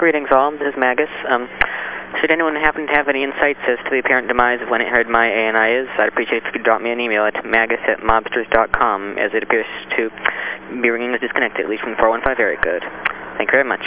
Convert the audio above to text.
Greetings all, this is Magus.、Um, should anyone happen to have any insights as to the apparent demise of when it heard my ANI is, I'd appreciate if you could drop me an email at magus at mobsters.com as it appears to be ringing is disconnected, at least from the 415 area code. Thank you very much.